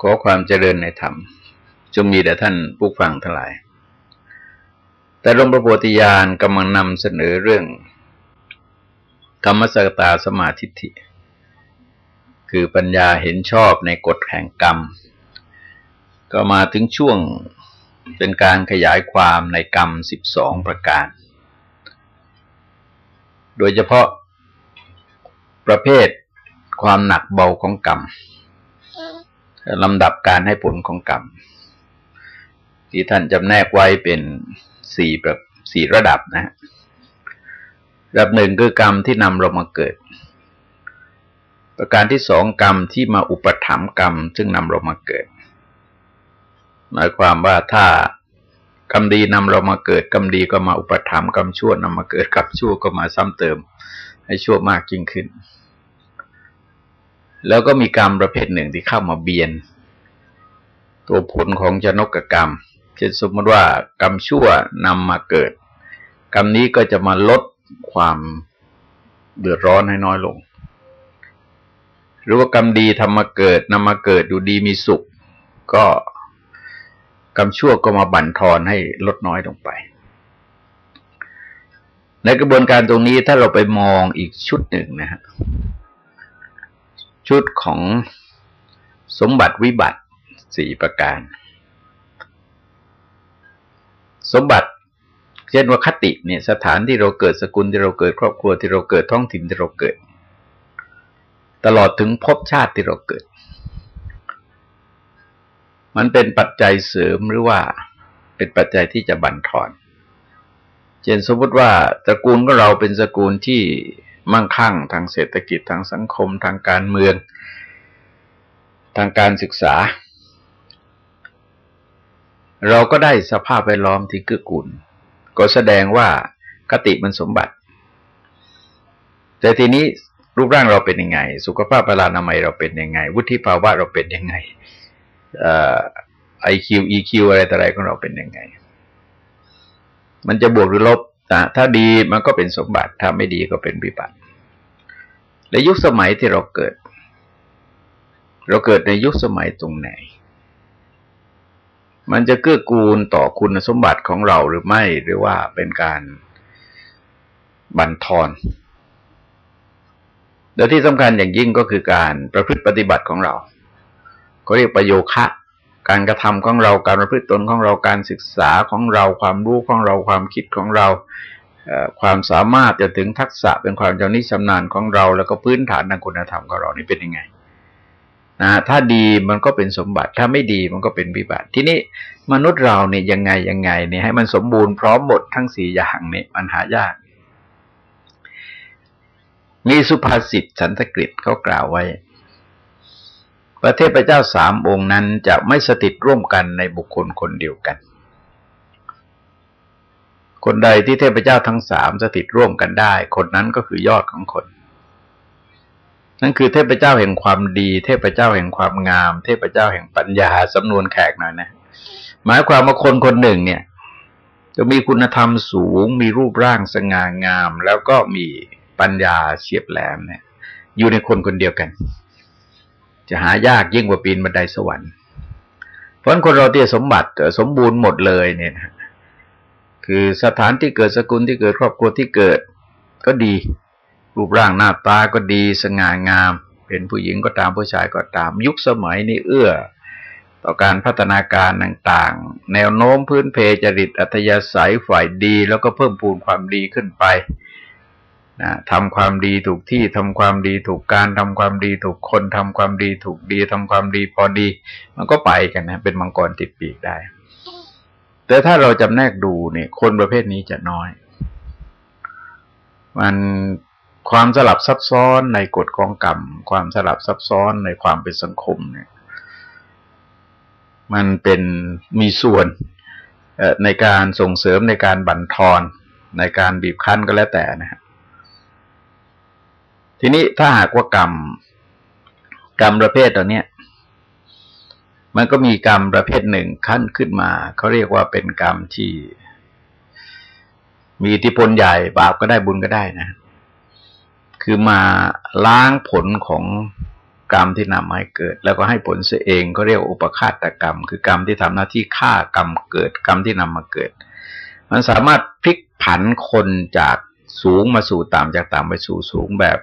ขอความเจริญในธรรมจงมีแด่ท่านผู้ฟังทั้งหลาย แต่หลวงพระโพธิญาณกำลังนำเสนอเรื่อง กรรมสกตาสมาธิิคือปัญญาเห็นชอบในกฎแห่งกรรม ก็มาถึงช่วงเป็นการขยายความในกรรมสิบสองประการ โดยเฉพาะประเภทความหนักเบาของกรรม ลำดับการให้ผลของกรรม ที่ท่านจำแนกไว้เป็นสี่แบบสี่ระดับนะฮะระดับหนึ่งคือกรรมที่นำเรามาเกิด ประการที่สองกรรมที่มาอุปถัมภ์กรรม ซึ่งนำเรามาเกิด หมายความว่าถ้ากรรมดีนำเรามาเกิดกรรมดีก็มาอุปถัมภ์กรรมชั่วนำมาเกิดกรรมชั่วก็มาซ้ำเติม ให้ชั่วมากยิ่งขึ้น แล้วก็มีกรรมประเภทหนึ่งที่เข้ามาเบียน ตัวผลของจนกกรรม เช่นสมมติว่ากรรมชั่วนำมาเกิด กรรมนี้ก็จะมาลดความเดือดร้อนให้น้อยลง หรือว่ากรรมดีทำมาเกิดนำมาเกิดดูดีมีสุข ก็กรรมชั่วก็มาบั่นทอนให้ลดน้อยลงไป ในกระบวนการตรงนี้ถ้าเราไปมองอีกชุดหนึ่งนะฮะ ชุดของสมบัติวิบัติสี่ประการ สมบัติเช่นว่าคติเนี่ยสถานที่เราเกิดสกุลที่เราเกิดครอบครัวที่เราเกิดท้องถิ่นที่เราเกิด ตลอดถึงภพชาติที่เราเกิด มันเป็นปัจจัยเสริมหรือว่าเป็นปัจจัยที่จะบั่นทอน เช่นสมมติว่าตระกูลของเราเป็นสกุลที่ มั่งคั่ง ทางเศรษฐกิจทางสังคม ทางการเมือง ทางการศึกษา เราก็ได้สภาพแวดล้อมที่เกื้อกูลก็แสดงว่าคติมันสมบัติ แต่ทีนี้รูปร่างเราเป็นยังไง สุขภาพพลานามัยเราเป็นยังไง วุฒิภาวะเราเป็นยังไงไอคิวอีคิวอะไรต่ออะไรของเราเป็นยังไง มันจะบวกหรือลบ ถ้าดีมันก็เป็นสมบัติ ถ้าไม่ดีก็เป็นวิบัติในยุคสมัยที่เราเกิด เราเกิดในยุคสมัยตรงไหน มันจะเกื้อกูลต่อคุณสมบัติของเราหรือไม่หรือว่าเป็นการบันทอนและที่สำคัญอย่างยิ่งก็คือการประพฤติปฏิบัติของเราก็เรียกประโยคะ การกระทำของเราการประพฤติตนของเราการศึกษาของเราความรู้ของเราความคิดของเราความสามารถจะถึงทักษะเป็นความเจ้านิชำนาญของเรา แล้วก็พื้นฐานทางคุณธรรมของเรานี่เป็นยังไงนะถ้าดีมันก็เป็นสมบัติ ถ้าไม่ดีมันก็เป็นวิบัติ ทีนี้มนุษย์เราเนี่ยยังไงยังไงเนี่ยให้มันสมบูรณ์พร้อมหมดทั้งสี่อย่างเนี่ยมันหายาก มีสุภาษิตสันตกฤตเขากล่าวไว้ ประเทศพระเจ้าสามองค์นั้นจะไม่สถิตร่วมกันในบุคคลคนเดียวกัน คนใดที่เทพเจ้าทั้งสามสถิตร่วมกันได้ คนนั้นก็คือยอดของคน นั่นคือเทพเจ้าแห่งความดี เทพเจ้าแห่งความงาม เทพเจ้าแห่งปัญญาสำนวนแขกหน่อยนะ หมายความว่าคนคนหนึ่งเนี่ย จะมีคุณธรรมสูง มีรูปร่างสง่างาม แล้วก็มีปัญญาเฉียบแหลมเนี่ย อยู่ในคนคนเดียวกัน จะหายากยิ่งกว่าปีนบันไดสวรรค์ เพราะคนเราเตี้ยสมบัติสมบูรณ์หมดเลยเนี่ยนะคือสถานที่เกิดสกุลที่เกิดครอบครัวที่เกิดก็ดี รูปร่างหน้าตาก็ดีสง่างาม เป็นผู้หญิงก็ตามผู้ชายก็ตาม ยุคสมัยนี้เอื้อ ต่อการพัฒนาการต่างๆ แนวโน้มพื้นเพจริตอัธยาศัยฝ่ายดี แล้วก็เพิ่มพูนความดีขึ้นไป นะทำความดีถูกที่ทำความดีถูกการทำความดีถูกคนทำความดีถูกดีทำความดีพอดี มันก็ไปกันนะ เป็นมังกรติดปีกได้ แต่ถ้าเราจำแนกดูเนี่ย คนประเภทนี้จะน้อย มันความสลับซับซ้อนในกฎของกรรม ความสลับซับซ้อนในความเป็นสังคมเนี่ย มันเป็นมีส่วนในการส่งเสริมในการบั่นทอนในการบีบคั้นก็แล้วแต่นะฮะ ทีนี้ถ้าหากว่ากรรม กรรมประเภทตัวเนี้ยมันก็มีกรรมประเภทหนึ่งขั้นขึ้นมาเขาเรียกว่าเป็นกรรมที่ มีอิทธิพลใหญ่บาปก็ได้บุญก็ได้นะ คือมาล้างผลของกรรมที่นำมาให้เกิด แล้วก็ให้ผลเสียเองก็เรียกอุปคาตกรรม คือกรรมที่ทำหน้าที่ฆ่ากรรมเกิดกรรมที่นำมาเกิด มันสามารถพลิกผันคนจากสูงมาสู่ต่ำจากต่ำไปสู่สูงแบบ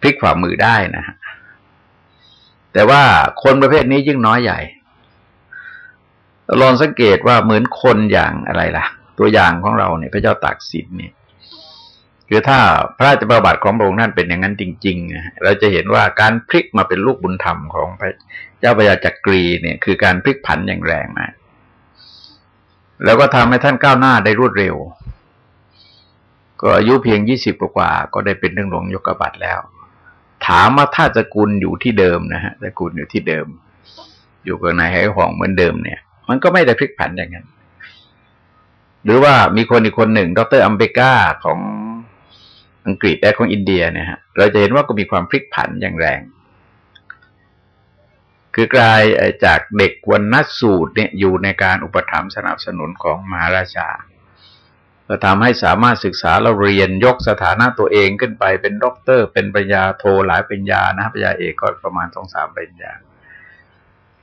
พลิกฝ่ามือได้นะฮะแต่ว่าคนประเภทนี้ยิ่งน้อยใหญ่ลองสังเกตว่าเหมือนคนอย่างอะไรล่ะ ตัวอย่างของเราเนี่ยพระเจ้าตากสินเนี่ยคือถ้าพระราชประบัติของพระองค์ท่านเป็นอย่างนั้นจริงๆเราจะเห็นว่าการพลิกมาเป็นลูกบุญธรรมของพระเจ้าพระยาจักรีเนี่ย คือการพลิกผันอย่างแรงมากแล้วก็ทำให้ท่านก้าวหน้าได้รวดเร็ว ก็อายุเพียงยี่สิบกว่าก็ได้เป็นเรื่องหลวงยกบัตรแล้วามว่าถ้าสกุลอยู่ที่เดิมนะฮะสกุลอยู่ที่เดิม อยู่กับนายไหห่องเหมือนเดิมเนี่ย มันก็ไม่ได้พลิกผันอย่างนั้น หรือว่ามีคนอีกคนหนึ่ง ดรอัมเบกาของอังกฤษและของอินเดียเนี่ยฮะเราจะเห็นว่าก็มีความพลิกผันอย่างแรง คือกลายจากเด็กวันนัสูตรเนี่ยอยู่ในการอุปถัมภ์สนับสนุนของมหาราชา ก็ทำให้สามารถศึกษาเราเรียนยกสถานะตัวเองขึ้นไปเป็นด็อกเตอร์ เป็นปริญญาโทหลายปริญญานะปริญญาเอกก็ประมาณสองสามปริญญา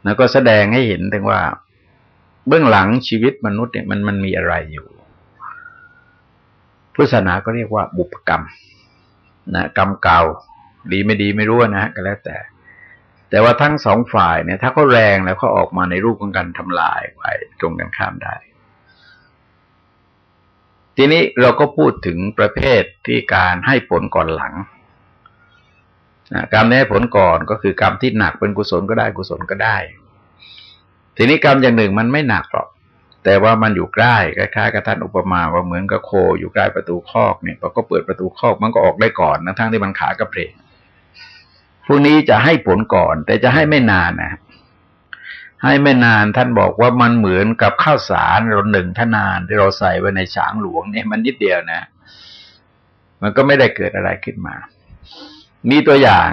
แล้วก็แสดงให้เห็นถึงว่า เบื้องหลังชีวิตมนุษย์เนี่ยมันมันมีอะไรอยู่พุทธศาสนาก็เรียกว่าบุพกรรมนะกรรมเก่า ดีไม่ดีไม่รู้นะฮะก็แล้วแต่ แต่ว่าทั้งสองฝ่ายเนี่ย ถ้าเขาแรงแล้วเขาออกมาในรูปของการทำลายไปตรงกันข้ามได้ ทีนี้เราก็พูดถึงประเภทที่การให้ผลก่อนหลังนะกรรมที่ให้ผลก่อนก็คือกรรมที่หนักเป็นกุศลก็ได้กุศลก็ได้ ทีนี้กรรมอย่างหนึ่งมันไม่หนักหรอกแต่ว่ามันอยู่ใกล้คล้ายๆกับท่านอุปมาว่าเหมือนกับโคอยู่ใกล้ประตูคอกเนี่ยพอก็เปิดประตูคอกมันก็ออกได้ก่อนนะทั้งที่มันขากระเพกพวกนี้จะให้ผลก่อน แต่จะให้ไม่นานนะ ให้ไม่นานท่านบอกว่ามันเหมือนกับข้าวสารเราหนึ่งทนานที่เราใส่ไว้ในฉางหลวงเนี่ยมันนิดเดียวนะ มันก็ไม่ได้เกิดอะไรขึ้นมา มีตัวอย่าง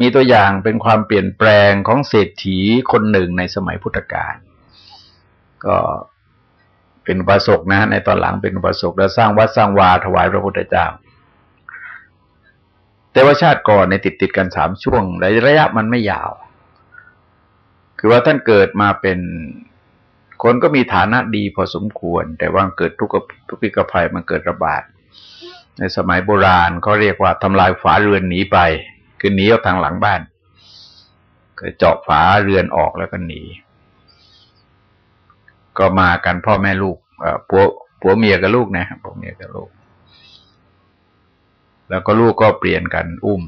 มีตัวอย่างเป็นความเปลี่ยนแปลงของเศรษฐีคนหนึ่งในสมัยพุทธกาลก็เป็นอุปสกนะ ในตอนหลังเป็นอุปสกแล้วสร้างวัดสร้างวาถวายพระพุทธเจ้า แต่ว่าชาติก่อนในติดติดกันสามช่วงระยะมันไม่ยาว คือว่าท่านเกิดมาเป็นคนก็มีฐานะดีพอสมควร แต่ว่าเกิดทุกทุกปิกภัยมันเกิดระบาด ในสมัยโบราณเขาเรียกว่าทำลายฝาเรือนหนีไป คือหนีออกทางหลังบ้านก็เจาะฝาเรือนออกแล้วก็หนี ก็มากันพ่อแม่ลูกผัวผัวเมียกับลูกนะผัวเมียกับลูก แล้วก็ลูกก็เปลี่ยนกันอุ้ม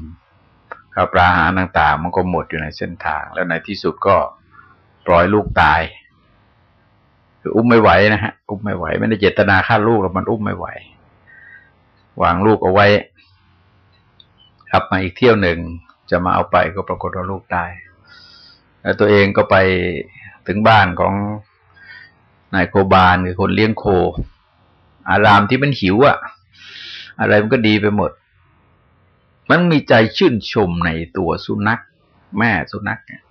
ข้าวปลาอาหารต่างๆ มันก็หมดอยู่ในเส้นทาง แล้วในที่สุดก็ ปล่อยลูกตาย คืออุ้มไม่ไหวนะฮะ อุ้มไม่ไหว ไม่ได้เจตนาฆ่าลูกแล้วมันอุ้มไม่ไหว วางลูกเอาไว้ขับมาอีกเที่ยวหนึ่ง จะมาเอาไปก็ปรากฏว่าลูกตาย แล้วตัวเองก็ไปถึงบ้านของนายโคบาลคือคนเลี้ยงโค อารามที่มันหิวอะอะไรมันก็ดีไปหมด มันมีใจชื่นชมในตัวสุนัข แม่สุนัขเนี่ย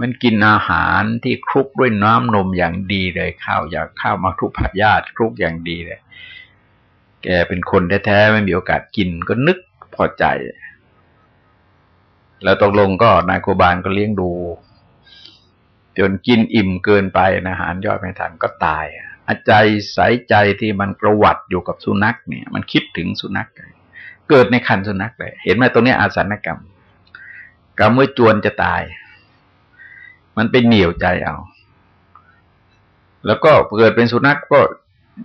มันกินอาหารที่คลุกด้วยน้ำนมอย่างดีเลยข้าวอยากข้าวมาคลุกผัดญาติคลุกอย่างดีเลย แกเป็นคนแท้ๆไม่มีโอกาสกินก็นึกพอใจ แล้วตกลงก็นายโคบาลก็เลี้ยงดู จนกินอิ่มเกินไปอาหารย่อยไม่ทันก็ตายอาใจสายใจที่มันประวัติอยู่กับสุนัขเนี่ย มันคิดถึงสุนัขเกิดในคันสุนัขเลย เห็นไหมตรงนี้อาสนกรรมกรรมเมื่อจวนจะตาย มันเป็นเหนียวใจเอา แล้วก็เกิดเป็นสุนัขก็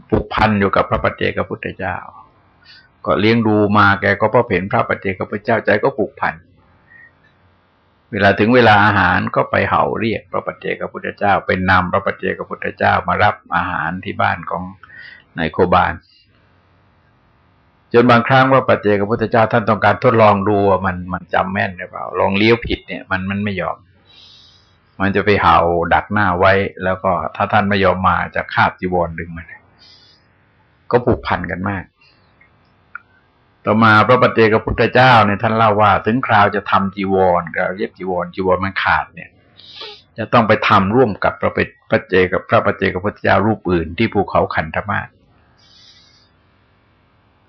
ผูกพันอยู่กับพระปัจเจกพุทธเจ้า ก็เลี้ยงดูมาแกก็พอเห็นพระปัจเจกพุทธเจ้าใจก็ผูกพัน เวลาถึงเวลาอาหารก็ไปเห่าเรียกพระปัจเจกพุทธเจ้า เป็นนำพระปัจเจกพุทธเจ้ามารับอาหารที่บ้านของนายโคบาลจนบางครั้งว่าปัจเจกพุทธเจ้าท่านต้องการทดลองดูว่ามันมันจำแม่นหรือเปล่า ลองเลี้ยวผิดเนี่ยมันมันไม่ยอม มันจะไปเห่าดักหน้าไว้ แล้วก็ถ้าท่านไม่ยอมมาจะคาบจีวรดึงมันก็ผูกพันกันมาก ต่อมาพระปฏิเจกพุทธเจ้าเนี่ยท่านเล่าว่า ถึงคราวจะทำจีวรเราเย็บจีวรจีวรมันขาดเนี่ย จะต้องไปทำร่วมกับพระปฏิเจกับพระปฏิเจกพุทธเจ้ารูปอื่น ที่ภูเขาขันธมาศ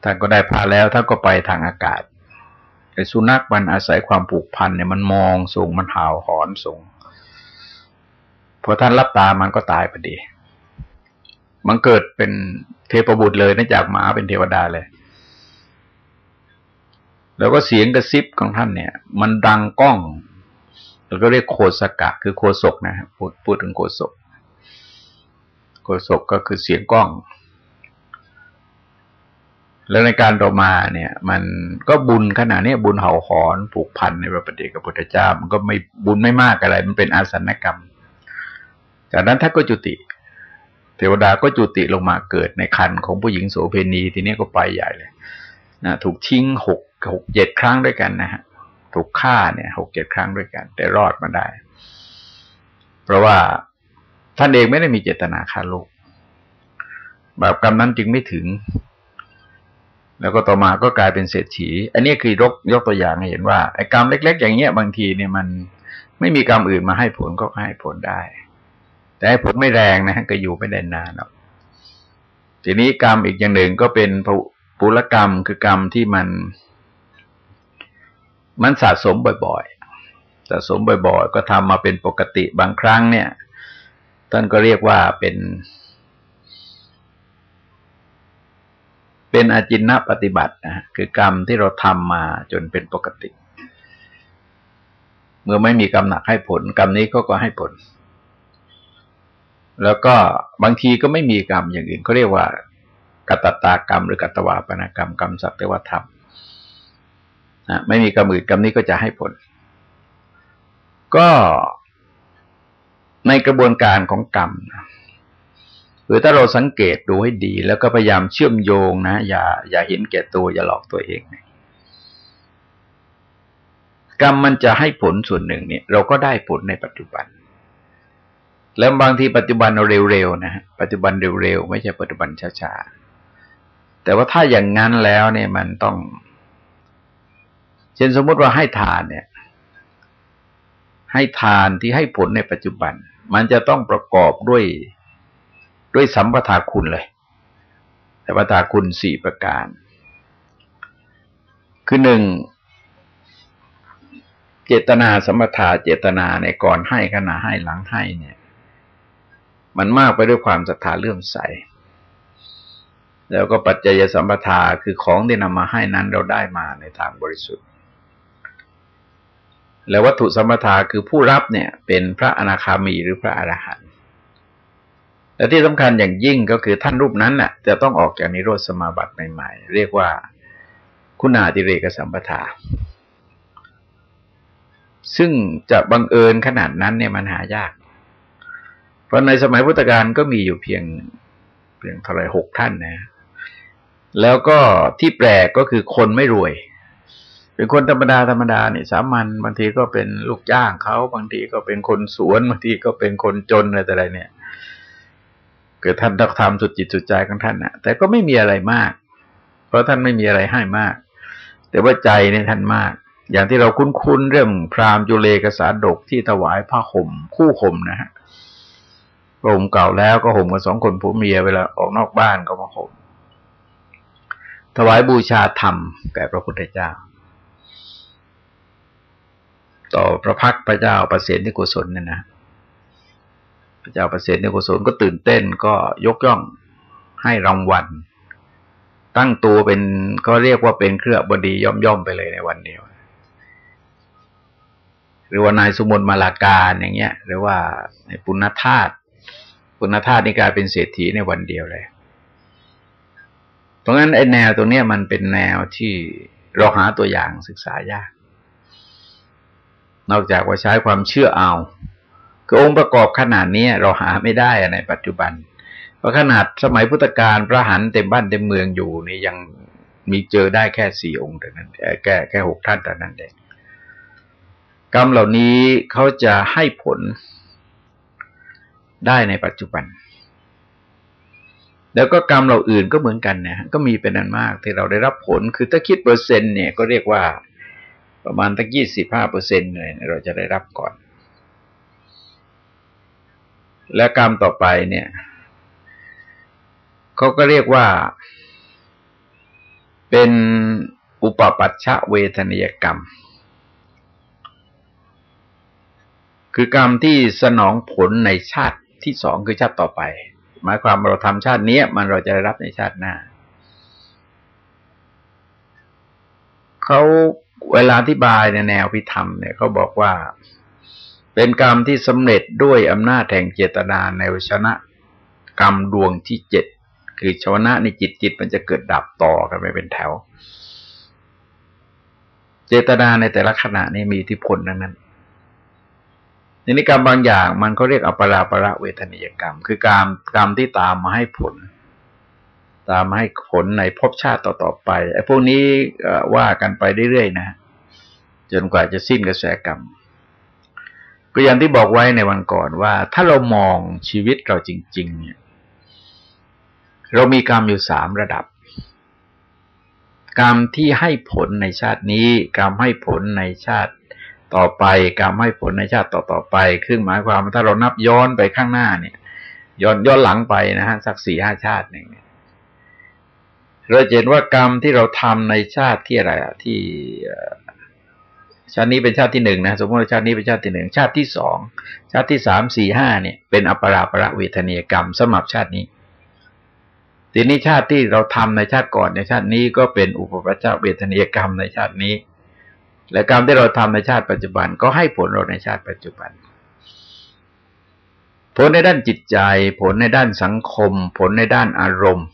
ท่านก็ได้พาแล้วท่านก็ไปทางอากาศไอ้สุนัขมันอาศัยความผูกพันเนี่ยมันมองส่งมันเห่าหอนส่ง พอท่านรับตามันก็ตายพอดี มันเกิดเป็นเทพบุตรเลยนะจากหมาเป็นเทวดาเลย แล้วก็เสียงกระซิบของท่านเนี่ย มันดังก้องแล้วก็เรียกโคสกะ คือโคศกนะพูดพูดถึงโคศก โคศกก็คือเสียงก้อง แล้วในการต่อมาเนี่ย มันก็บุญขนาดนี้บุญเห่าหอนผูกพันในพระปฏิกับพุทธเจ้า มันก็ไม่บุญไม่มากอะไร มันเป็นอาสนกรรม จากนั้นท่านก็จุติ เทวดาก็จุติลงมาเกิดในคันของผู้หญิงโสเพณีทีนี้ก็ไปใหญ่เลยนะถูกทิ้งหกหกเจ็ดครั้งด้วยกันนะฮะถูกฆ่าเนี่ยหกเจ็ดครั้งด้วยกัน แต่รอดมาได้ เพราะว่าท่านเองไม่ได้มีเจตนาฆ่าลูกแบบกรรมนั้นจึงไม่ถึง แล้วก็ต่อมาก็กลายเป็นเศรษฐี อันนี้คือยกยกตัวอย่างให้เห็นว่าไอ้กรรมเล็ก ๆ อย่างเงี้ยบางทีเนี่ยมันไม่มีกรรมอื่นมาให้ผลก็ให้ผลได้ แต่ผลไม่แรงนะก็อยู่ไม่ได้นานหรอกทีนี้กรรมอีกอย่างหนึ่งก็เป็นปุรกรรมคือกรรมที่มัน มันสะสมบ่อยๆสะสมบ่อย ๆ ก็ทำมาเป็นปกติบางครั้งเนี่ยท่านก็เรียกว่าเป็น เป็นอาจินนปฏิบัตินะคือกรรมที่เราทำมาจนเป็นปกติ เมื่อไม่มีกรรมหนักให้ผล กรรมนี้ก็ก็ให้ผล แล้วก็บางทีก็ไม่มีกรรมอย่างอื่นเขาเรียกว่า กัตตากรรม หรือกัตวาปนกรรมกรรมสัตว์เทวธรรมนะไม่มีกรรมอื่นกรรมนี้ก็จะให้ผล ก็ในกระบวนการของกรรมหรือถ้าเราสังเกตดูให้ดี แล้วก็พยายามเชื่อมโยงนะ อย่า อย่าเห็นแก่ตัว อย่าหลอกตัวเองกรรมมันจะให้ผลส่วนหนึ่งเนี่ย เราก็ได้ผลในปัจจุบัน แล้วบางทีปัจจุบันเราเร็วๆนะปัจจุบันเร็วๆไม่ใช่ปัจจุบันช้าๆแต่ว่าถ้าอย่างนั้นแล้วเนี่ยมันต้อง เช่นสมมติว่าให้ทานเนี่ย ให้ทานที่ให้ผลในปัจจุบัน มันจะต้องประกอบด้วยด้วยสัมปทาคุณเลยสัมปทาคุณสี่ประการ คือหนึ่งเจตนาสัมปทาเจตนาในก่อนให้ขณะให้หลังให้เนี่ย มันมากไปด้วยความศรัทธาเลื่อมใส แล้วก็ปัจจัยสัมปทาคือของที่นำมาให้นั้นเราได้มาในทางบริสุทธิ์ แล้ววัตถุสมถาคือผู้รับเนี่ยเป็นพระอนาคามีหรือพระอรหันต์และที่สำคัญอย่างยิ่งก็คือท่านรูปนั้นน่ะจะต้องออกจากนิโรธสมาบัติใหม่ๆ เรียกว่าคุณาติเรกสัมปทา ซึ่งจะบังเอิญขนาดนั้นเนี่ยมันหายาก เพราะในสมัยพุทธกาลก็มีอยู่เพียงเพียงเท่าไรหกท่านนะ แล้วก็ที่แปลกก็คือคนไม่รวย เป็นคนธรรมดาธรรมดาเนี่ยสามัญบางทีก็เป็นลูกจ้างเขาบางทีก็เป็นคนสวนบางทีก็เป็นคนจนอะไรแต่อะไรเนี่ยเกิดท่านตักทำสุดจิตสุดใจของท่านนะแต่ก็ไม่มีอะไรมาก เพราะท่านไม่มีอะไรให้มาก แต่ว่าใจเนี่ยท่านมาก อย่างที่เราคุ้นๆเรื่องพราหมณ์จุเลกษาดกที่ถวายผ้าห่มคู่ห่มนะฮะ ห่มเก่าแล้วก็ห่มกันสองคนผัวเมียเวลาออกนอกบ้านก็มาห่มถวายบูชาธรรมแก่พระพุทธเจ้า ต่อพระพักพระเจ้าประเสริฐนิโกศลเนี่ยนะพระเจ้าประเสริฐนิโกศลก็ตื่นเต้นก็ยกย่องให้รางวัล ตั้งตัวเป็นก็เรียกว่าเป็นเครือบดีย่อมย่อมไปเลยในวันเดียว หรือว่านายสุมนมาลาการอย่างเงี้ย หรือว่าในปุณธาตุ ปุณธาตุนี่กลายเป็นเศรษฐีในวันเดียวเลยเพราะงั้นไอ้แนวตรงนี้มันเป็นแนวที่เราหาตัวอย่างศึกษายาก นอกจากว่าใช้ความเชื่อเอาคือองค์ประกอบขนาดนี้เราหาไม่ได้ในปัจจุบัน เพราะขนาดสมัยพุทธกาลพระหันเต็มบ้านเต็มเมืองอยู่นี่ยังมีเจอได้แค่สี่องค์แต่นั้นแค่แค่หกท่านแต่นั้นเองกรรมเหล่านี้เขาจะให้ผล ได้ในปัจจุบัน แล้วก็กรรมเราอื่นก็เหมือนกันนะก็มีเป็นนันมากที่เราได้รับผล คือถ้าคิดเปอร์เซ็นต์เนี่ยก็เรียกว่าประมาณตั้งยี่สิบห้าเปอร์เซ็นต์เลยเราจะได้รับก่อน และกรรมต่อไปเนี่ยเขาก็เรียกว่าเป็นอุปปัชชะเวทนิยกรรม คือกรรมที่สนองผลในชาติ ที่สองคือชาติต่อไป หมายความเราทำชาตินี้มันเราจะได้รับในชาติหน้าเขาเวลาอธิบายในแนวพิธรรมเนี่ยเขาบอกว่า เป็นกรรมที่สำเร็จด้วยอำนาจแห่งเจตนาในวชนะ กรรมดวงที่เจ็ดคือชวนะในจิตจิตมันจะเกิดดับต่อกันไปเป็นแถว เจตนาในแต่ละขณะนี้มีอิทธิพลนั้นนั้ นนิกรรมบางอย่างมันก็เรียกอปราประเวทนิยกรรม คือการกรรมที่ตามมาให้ผล ตามมาให้ผลในภพชาติต่อๆไปไอ้พวกนี้ว่ากันไปเรื่อยๆนะ จนกว่าจะสิ้นกระแสกรรมก็อย่างที่บอกไว้ในวันก่อนว่า ถ้าเรามองชีวิตเราจริง ๆ เนี่ย เรามีกรรมอยู่สามระดับ กรรมที่ให้ผลในชาตินี้ กรรมให้ผลในชาติ ต่อไปกรรมให้ผลในชาติต่อๆไปคือหมายความว่าถ้าเรานับย้อนไปข้างหน้าเนี่ย ย้อนย้อนหลังไปนะฮะสักสี่ห้าชาติหนึ่งเราเห็นว่ากรรมที่เราทำในชาติที่อะไรอะที่ชาตินี้เป็นชาติที่หนึ่งนะสมมติชาตินี้เป็นชาติที่หนึ่งชาติที่สองชาติที่สามสี่ห้าเนี่ย เป็นอปราประเวทนียกรรมสมับชาตินี้ทีนี้ชาติที่เราทำในชาติก่อนในชาตินี้ก็เป็นอุปปัชชาเวทนียกรรมในชาตินี้ และกรรมที่เราทำในชาติปัจจุบันก็ให้ผลเราในชาติปัจจุบัน ผลในด้านจิตใจ ผลในด้านสังคม ผลในด้านอารมณ์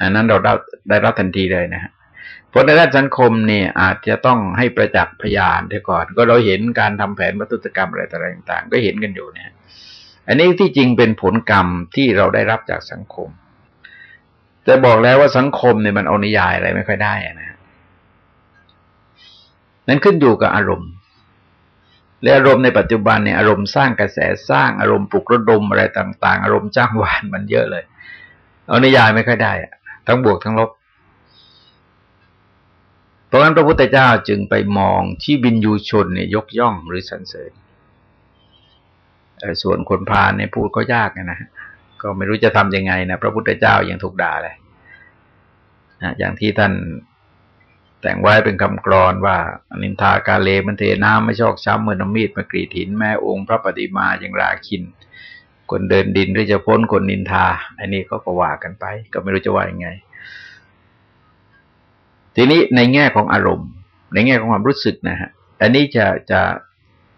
อันนั้นเราได้ได้รับทันทีเลยนะฮะผลในด้านสังคมเนี่ยอาจจะต้องให้ประจักษ์พยานเดี๋ยวก่อน ก็เราเห็นการทำแผนวัตุกรรมอะไรต่างๆ ก็เห็นกันอยู่เนี่ย อันนี้ที่จริงเป็นผลกรรมที่เราได้รับจากสังคม แต่บอกแล้วว่าสังคมเนี่ยมันเอานิยายอะไรไม่ค่อยได้นะ นั้นขึ้นอยู่กับอารมณ์และอารมณ์ในปัจจุบันเนี่ยอารมณ์สร้างกระแสสร้างอารมณ์ปลุกระดมอะไรต่าง ๆ อารมณ์จ้างวานมันเยอะเลย เอานิยายไม่ค่อยได้อะทั้งบวกทั้งลบเพราะฉะนั้นพระพุทธเจ้าจึงไปมองที่บินยูชนเนี่ยยกย่องหรือสรรเสริญส่วนคนพาลเนี่ยพูดก็ยากนะฮะก็ไม่รู้จะทํำยังไงนะพระพุทธเจ้ายังถูกด่าเลยนะอย่างที่ท่าน แต่งไว้เป็นคำกรอนว่านินทากาเลมันเทน้ำไม่ชอกช้ำเมื่อน้ำมีดมากรีดหินแม่องค์พระปฏิมาอย่างราคิน คนเดินดินหรือจะพ้นคนนินทา อันนี้ก็ก็ว่ากันไป ก็ไม่รู้จะว่ายังไง ทีนี้ในแง่ของอารมณ์ ในแง่ของความรู้สึกนะฮะอันนี้จะจะ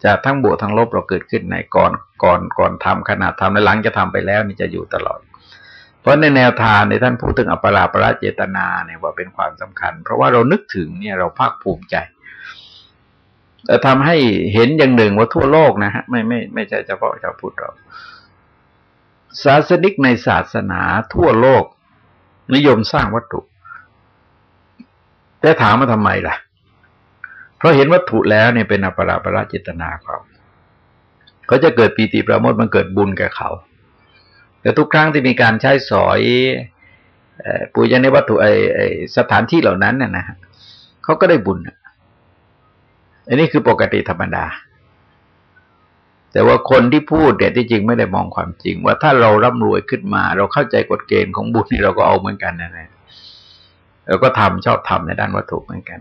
จะทั้งบวกทั้งลบเราเกิดขึ้นในก่อนก่อนก่อนทำขนาดทำและหลังจะทำไปแล้วนี่จะอยู่ตลอด เพราะในแนวทางในท่านพูดถึงอัปราประเจตนาเนี่ยว่าเป็นความสำคัญ เพราะว่าเรานึกถึงเนี่ยเราภาคภูมิใจแต่ทำให้เห็นอย่างหนึ่งว่าทั่วโลกนะฮะไม่ไม่ไม่ใช่เฉพาะชาวพุทธเราศาสนิกในศาสนาทั่วโลก นิยมสร้างวัตถุ แต่ถามมาทำไมล่ะ เพราะเห็นวัตถุแล้วเนี่ยเป็นอัปราประเจตนาเขาเขาจะเกิดปีติประโมทมันเกิดบุญแกับเขา แต่ทุกครั้งที่มีการใช้สอยปุยในวัตถุไอสถานที่เหล่านั้นน่ะนะเขาก็ได้บุญอันนี้คือปกติธรรมดา แต่ว่าคนที่พูดเด็ดที่จริงไม่ได้มองความจริง ว่าถ้าเราร่ำรวยขึ้นมา เราเข้าใจกฎเกณฑ์ของบุญนี่เราก็เอาเหมือนกันนะนะเราก็ทำชอบทำในด้านวัตถุเหมือนกัน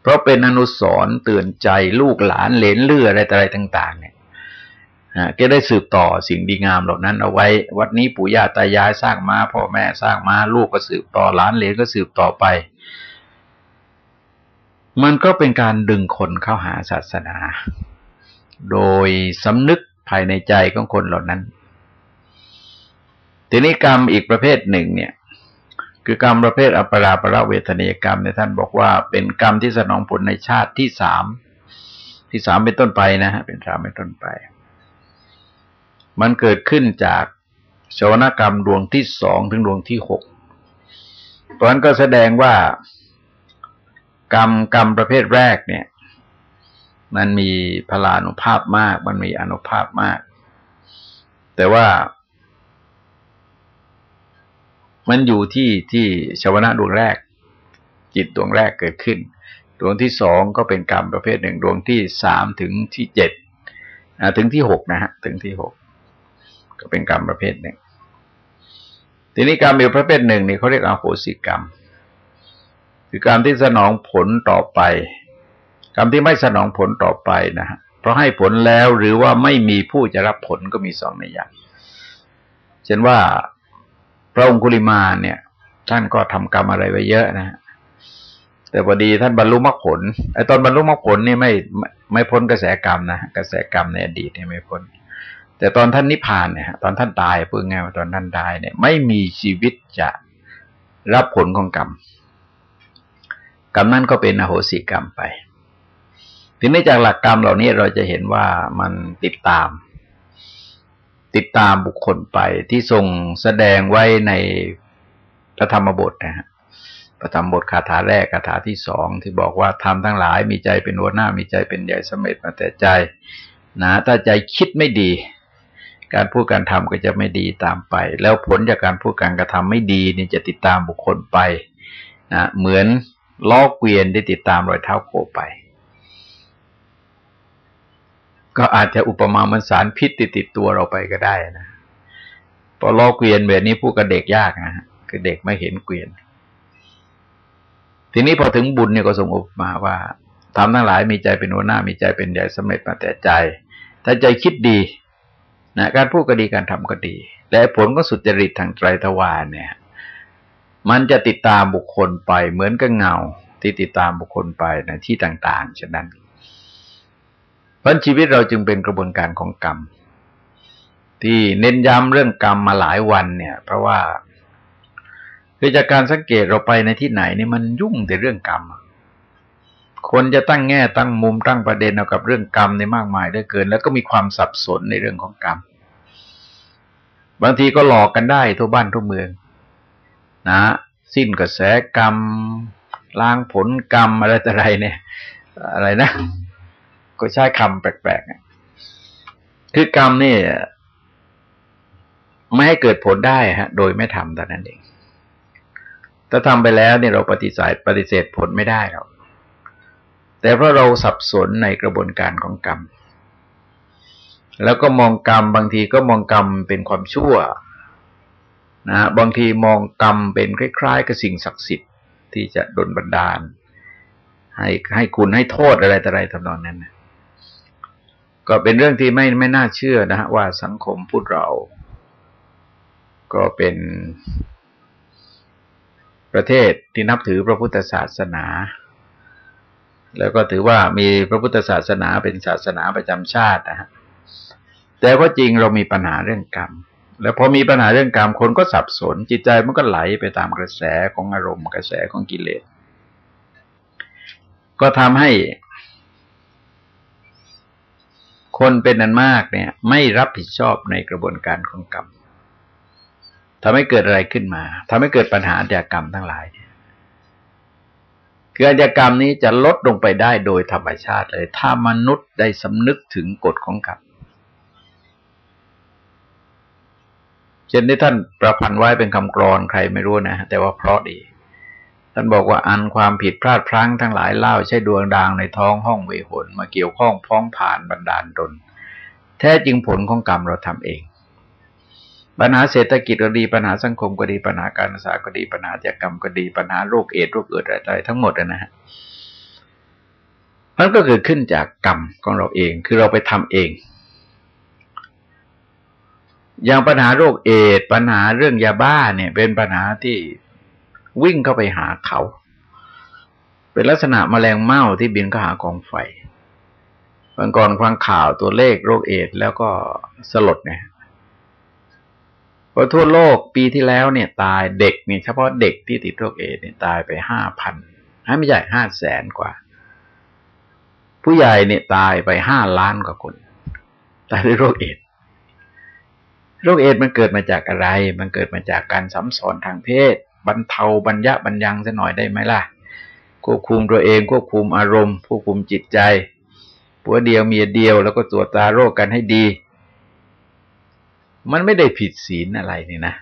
เพราะเป็นอนุสรเตือนใจลูกหลานเหลนเลืออะไรอะไรต่าง ๆ เนี่ย ก็ได้สืบต่อสิ่งดีงามเหล่านั้นเอาไว้ วัดนี้ปู่ย่าตายายสร้างมาพ่อแม่สร้างมาลูกก็สืบต่อหลานเหลนก็สืบต่อไป มันก็เป็นการดึงคนเข้าหาศาสนา โดยสำนึกภายในใจของคนเหล่านั้นทีนี้กรรมอีกประเภทหนึ่งเนี่ย คือกรรมประเภทอัปราประเวทนียกรรมในท่านบอกว่า เป็นกรรมที่สนองผลในชาติที่สามที่สามเป็นต้นไปนะฮะเป็นสามเป็นต้นไป มันเกิดขึ้นจากชวนกรรมดวงที่สองถึงดวงที่หกเพราะนั้นก็แสดงว่ากรรมกรรมประเภทแรกเนี่ย มันมีพลานุภาพมาก มันมีอนุภาพมาก แต่ว่า มันอยู่ที่ที่ชาวนะดวงแรก จิตดวงแรกเกิดขึ้น ดวงที่สองก็เป็นกรรมประเภทหนึ่ง ดวงที่สามถึงที่เจ็ดถึงที่หกนะฮะ ถึงที่หก ก็เป็นกรรมประเภทหนึ่ง ทีนี้กรรมอีกประเภทหนึ่งนี่เขาเรียกอโหสิกรรม คือกรรมที่สนองผลต่อไป กรรมที่ไม่สนองผลต่อไปนะฮะเพราะให้ผลแล้วหรือว่าไม่มีผู้จะรับผลก็มีสองในอย่างเช่นว่าพระองคุลิมาเนี่ย ท่านก็ทำกรรมอะไรไว้เยอะนะฮะแต่พอดีท่านบรรลุมรรคผลไอ้ตอนบรรลุมรรคผลนี่ไม่ไม่พ้นกระแสกรรมนะกระแสกรรมในอดีตเนี่ยไม่พ้น แต่ตอนท่านนิพพานเนี่ยตอนท่านตายเพูดง่ายว่าตอนท่านตายเนี่ยไม่มีชีวิตจะรับผลของกรรมกรรมนั้นก็เป็นอโหสิกรรมไป ทีนี้จากหลักกรรมเหล่านี้เราจะเห็นว่ามันติดตาม ติดตามบุคคลไปที่ทรงแสดงไว้ในพระธรรมบทนะฮะพระธรรมบทคาถาแรกคาถาที่สองที่บอกว่าทำทั้งหลายมีใจเป็นหัวหน้ามีใจเป็นใหญ่สมเร็จมาแต่ใจนะถ้าใจคิดไม่ดี การพูดการทำก็จะไม่ดีตามไป แล้วผลจากการพูดการกระทำไม่ดีนี่จะติดตามบุคคลไปนะเหมือนล้อเกวียนที่ติดตามรอยเท้าโคไป ก็อาจจะอุปมามันสารพิษติดติดตัวเราไปก็ได้นะพอล้อเกวียนแบบนี้พูดกับเด็กยากนะคือเด็กไม่เห็นเกวียน ทีนี้พอถึงบุญเนี่ยก็ส่งอุปมาว่าทำทั้งหลายมีใจเป็นหัวหน้ามีใจเป็นใหญ่สำเร็จมาแต่ใจ ถ้าใจคิดดี นะการพูดก็ดีการทำก็ดี และผลก็สุจริตทางไตรทวารเนี่ย มันจะติดตามบุคคลไปเหมือนกับเงาที่ติดตามบุคคลไปในที่ต่าง ๆ ฉะนั้นเพราะชีวิตเราจึงเป็นกระบวนการของกรรม ที่เน้นย้ำเรื่องกรรมมาหลายวันเนี่ย เพราะว่าคือจากการสังเกตเราไปในที่ไหนนี่มันยุ่งแต่เรื่องกรรม คนจะตั้งแง่ตั้งมุมตั้งประเด็นเอากับเรื่องกรรมในมากมายเหลือเกิน แล้วก็มีความสับสนในเรื่องของกรรม บางทีก็หลอกกันได้ทั่วบ้านทั่วเมือง นะ สิ้นกระแสกรรม ล้างผลกรรมอะไรแต่ไรเนี่ย อะไรนะ ก็ใช้คำแปลกๆคือกรรมนี่ไม่ให้เกิดผลได้ฮะ โดยไม่ทำแต่นั้นเองถ้าทำไปแล้วเนี่ยเราปฏิเสธปฏิเสธผลไม่ได้หรอก แต่เพราะเราสับสนในกระบวนการของกรรม แล้วก็มองกรรมบางทีก็มองกรรมเป็นความชั่วนะบางทีมองกรรมเป็นคล้ายๆกับสิ่งศักดิ์สิทธิ์ที่จะดลบันดาล ให้ให้คุณให้โทษอะไรต่ออะไรทำนองนั้นนะก็เป็นเรื่องที่ไม่ไม่น่าเชื่อนะฮะว่าสังคมพุทธเรา ก็เป็นประเทศที่นับถือพระพุทธศาสนา แล้วก็ถือว่ามีพระพุทธศาสนาเป็นศาสนาประจำชาตินะฮะแต่ก็จริงเรามีปัญหาเรื่องกรรม แล้วพอมีปัญหาเรื่องกรรมคนก็สับสน จิตใจมันก็ไหลไปตามกระแสของอารมณ์กระแสของกิเลส ก็ทำให้ คนเป็นนันมากเนี่ย ไม่รับผิดชอบในกระบวนการของกรรมทำให้เกิดอะไรขึ้นมาทำให้เกิดปัญหาอาชญากรรมทั้งหลาย คืออาชญากรรมนี้จะลดลงไปได้โดยธรรมชาติเลย ถ้ามนุษย์ได้สำนึกถึงกฎของกรรมเช่นที่ท่านประพันธ์ไว้เป็นคำกรอนใครไม่รู้นะ แต่ว่าเพราะดี ท่านบอกว่าอันความผิดพลาดพลั้งทั้งหลายเล่าใช่ดวงดางในท้องห้องเวหนมาเกี่ยวข้องพ้องผ่านบันดาลตนแท้จริงผลของกรรมเราทำเอง ปัญหาเศรษฐกิจก็ดีปัญหาสังคมก็ดีปัญหาการศึกษาก็ดีปัญหาเจกรรมก็ดีปัญหาโรคเอดโรคเกิดอะไรทั้งหมดนะฮะมันก็เกิดขึ้นจากกรรมของเราเองคือเราไปทำเอง อย่างปัญหาโรคเอดปัญหาเรื่องยาบ้าเนี่ย เป็นปัญหาที่วิ่งเข้าไปหาเขา เป็นลักษณะมแมลงเม่าที่บินเข้าหากองไฟบางก่อนฟังข่าวตัวเลขโรคเอดแล้วก็สลดเนี่ย พอทั่วโลกปีที่แล้วเนี่ยตายเด็กเนี่ยเฉพาะเด็กที่ติดโรคเอดเนี่ยตายไปห้าพันให้ไม่ใหญ่ห้าแสนกว่า ผู้ใหญ่เนี่ยตายไปห้าล้านกว่าคน ตายด้วยโรคเอดโรคเอดมันเกิดมาจากอะไร มันเกิดมาจากการสัมสอนทางเพศ บรรเทาบัญญะบัญญังสัหน่อยได้ไหมล่ะ ควบคุมตัวเองควบคุมอารมณ์ควบคุมจิตใจผัวเดียวเมียเดียวแล้วก็ตรวจตาโรคกันให้ดี มันไม่ได้ผิดศีลอะไรนี่นะ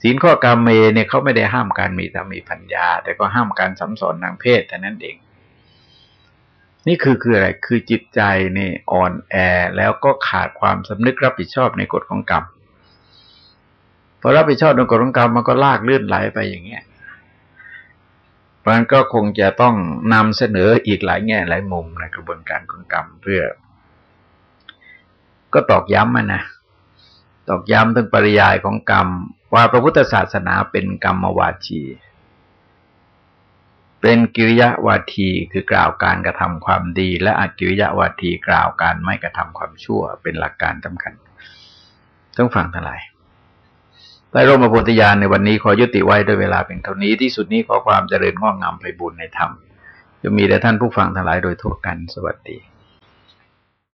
ศีลข้อกรรมเมเนี่ยเขาไม่ได้ห้ามการมีสามีพัญญา แต่ก็ห้ามการสัมสอนทางเพศแต่นั้นเอง นี่คือคืออะไรคือจิตใจนี่อ่อนแอแล้วก็ขาดความสำนึกรับผิดชอบในกฎของกรรมพอรับผิดชอบในกฎของกรรมมันก็ลากเลื่อนไหลไปอย่างเงี้ยเพราะนั่นก็คงจะต้องนำเสนออีกหลายแง่หลายมุมในกระบวนการของกรรมเพื่อ ก็ตอกย้ำนะ ตอกย้ำถึงปริยายของกรรม ว่าพระพุทธศาสนาเป็นกรรมวาจีเป็นกิริยาวาทีคือกล่าวการกระทำความดี และอกิริยาวาทีกล่าวการไม่กระทำความชั่ว เป็นหลักการสำคัญต้องฟังทั้งหลายใต้ร่มพระโพธิญาณในวันนี้ขอยุติไว้ด้วยเวลาเป็นเท่านี้ที่สุดนี้ขอความเจริญงอกงามไปบุญในธรรมจะมีแด่ท่านผู้ฟังทั้งหลายโดยทั่วกันสวัสดี